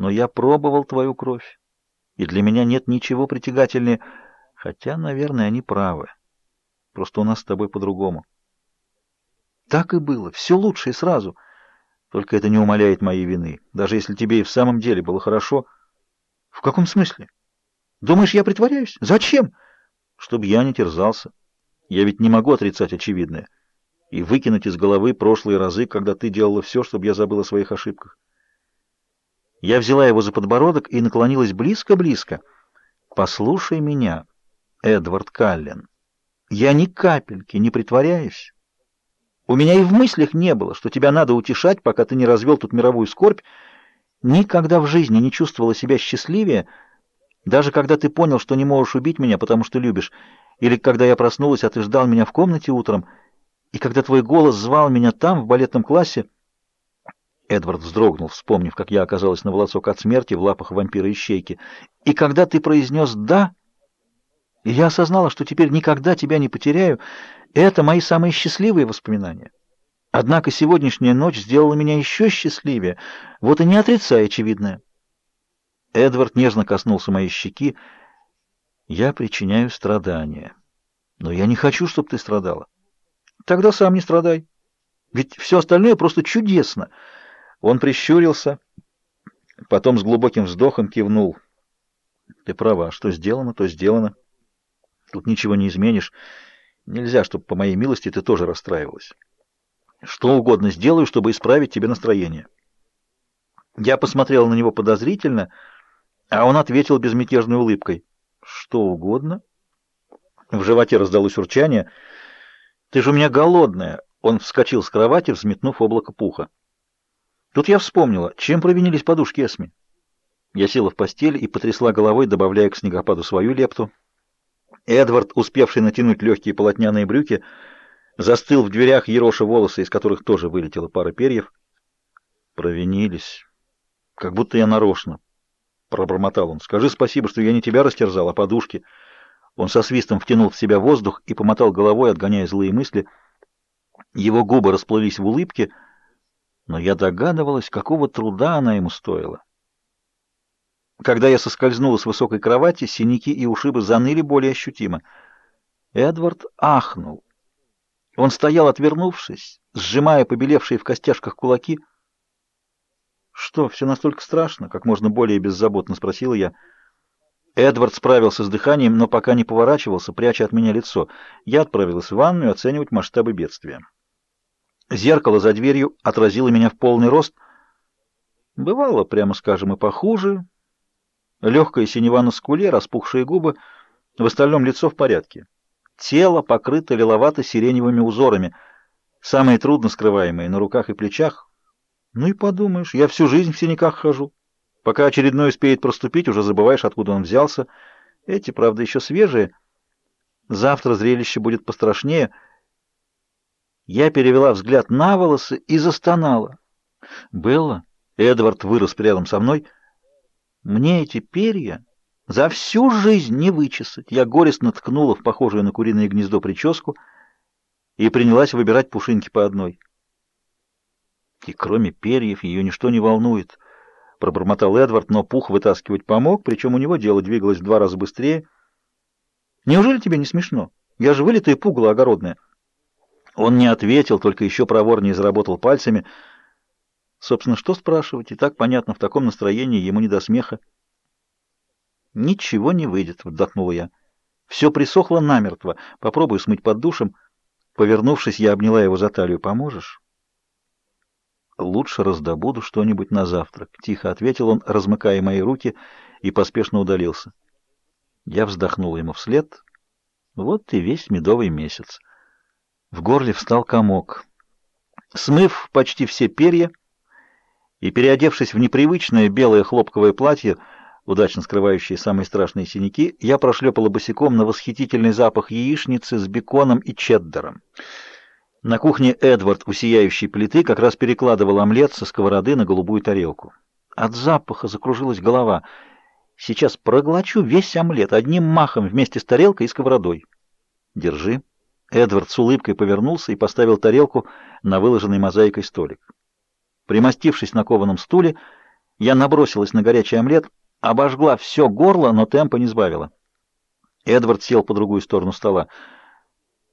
но я пробовал твою кровь, и для меня нет ничего притягательнее, хотя, наверное, они правы. Просто у нас с тобой по-другому. Так и было, все лучше и сразу. Только это не умаляет моей вины, даже если тебе и в самом деле было хорошо. В каком смысле? Думаешь, я притворяюсь? Зачем? Чтобы я не терзался. Я ведь не могу отрицать очевидное и выкинуть из головы прошлые разы, когда ты делала все, чтобы я забыл о своих ошибках. Я взяла его за подбородок и наклонилась близко-близко. «Послушай меня, Эдвард Каллен. Я ни капельки не притворяюсь. У меня и в мыслях не было, что тебя надо утешать, пока ты не развел тут мировую скорбь. Никогда в жизни не чувствовала себя счастливее, даже когда ты понял, что не можешь убить меня, потому что любишь, или когда я проснулась, а ты ждал меня в комнате утром, и когда твой голос звал меня там, в балетном классе...» Эдвард вздрогнул, вспомнив, как я оказалась на волосок от смерти в лапах вампира-ищейки. «И когда ты произнес «да», я осознала, что теперь никогда тебя не потеряю, это мои самые счастливые воспоминания. Однако сегодняшняя ночь сделала меня еще счастливее, вот и не отрицай очевидное». Эдвард нежно коснулся моей щеки. «Я причиняю страдания, но я не хочу, чтобы ты страдала. Тогда сам не страдай, ведь все остальное просто чудесно». Он прищурился, потом с глубоким вздохом кивнул. Ты права, что сделано, то сделано. Тут ничего не изменишь. Нельзя, чтобы по моей милости ты тоже расстраивалась. Что угодно сделаю, чтобы исправить тебе настроение. Я посмотрел на него подозрительно, а он ответил безмятежной улыбкой. Что угодно? В животе раздалось урчание. Ты же у меня голодная. Он вскочил с кровати, взметнув облако пуха. Тут я вспомнила, чем провинились подушки Эсми. Я села в постель и потрясла головой, добавляя к снегопаду свою лепту. Эдвард, успевший натянуть легкие полотняные брюки, застыл в дверях, ероша волосы, из которых тоже вылетела пара перьев. Провинились. Как будто я нарочно. Пробормотал он. Скажи спасибо, что я не тебя растерзал, а подушки. Он со свистом втянул в себя воздух и помотал головой, отгоняя злые мысли. Его губы расплылись в улыбке — но я догадывалась, какого труда она ему стоила. Когда я соскользнула с высокой кровати, синяки и ушибы заныли более ощутимо. Эдвард ахнул. Он стоял, отвернувшись, сжимая побелевшие в костяшках кулаки. «Что, все настолько страшно?» — как можно более беззаботно спросила я. Эдвард справился с дыханием, но пока не поворачивался, пряча от меня лицо. Я отправилась в ванную оценивать масштабы бедствия. Зеркало за дверью отразило меня в полный рост. Бывало, прямо скажем, и похуже. Легкая синева на скуле, распухшие губы, в остальном лицо в порядке. Тело покрыто лиловато-сиреневыми узорами, самые трудно скрываемые на руках и плечах. Ну и подумаешь, я всю жизнь в синяках хожу. Пока очередной успеет проступить, уже забываешь, откуда он взялся. Эти, правда, еще свежие. Завтра зрелище будет пострашнее — я перевела взгляд на волосы и застонала. «Белла?» Эдвард вырос рядом со мной. «Мне эти перья за всю жизнь не вычесать». Я горестно ткнула в похожее на куриное гнездо прическу и принялась выбирать пушинки по одной. И кроме перьев ее ничто не волнует, — пробормотал Эдвард, но пух вытаскивать помог, причем у него дело двигалось в два раза быстрее. «Неужели тебе не смешно? Я же вылитая пугало огородная». Он не ответил, только еще проворнее заработал пальцами. Собственно, что спрашивать? И так понятно, в таком настроении ему не до смеха. «Ничего не выйдет», — вздохнула я. «Все присохло намертво. Попробую смыть под душем». Повернувшись, я обняла его за талию. «Поможешь?» «Лучше раздобуду что-нибудь на завтрак», — тихо ответил он, размыкая мои руки, и поспешно удалился. Я вздохнула ему вслед. Вот и весь медовый месяц. В горле встал комок. Смыв почти все перья и переодевшись в непривычное белое хлопковое платье, удачно скрывающее самые страшные синяки, я прошлепала босиком на восхитительный запах яичницы с беконом и чеддером. На кухне Эдвард у сияющей плиты как раз перекладывал омлет со сковороды на голубую тарелку. От запаха закружилась голова. Сейчас проглочу весь омлет одним махом вместе с тарелкой и сковородой. Держи. Эдвард с улыбкой повернулся и поставил тарелку на выложенный мозаикой столик. Примостившись на кованом стуле, Я набросилась на горячий омлет, обожгла все горло, но темпа не сбавила. Эдвард сел по другую сторону стола.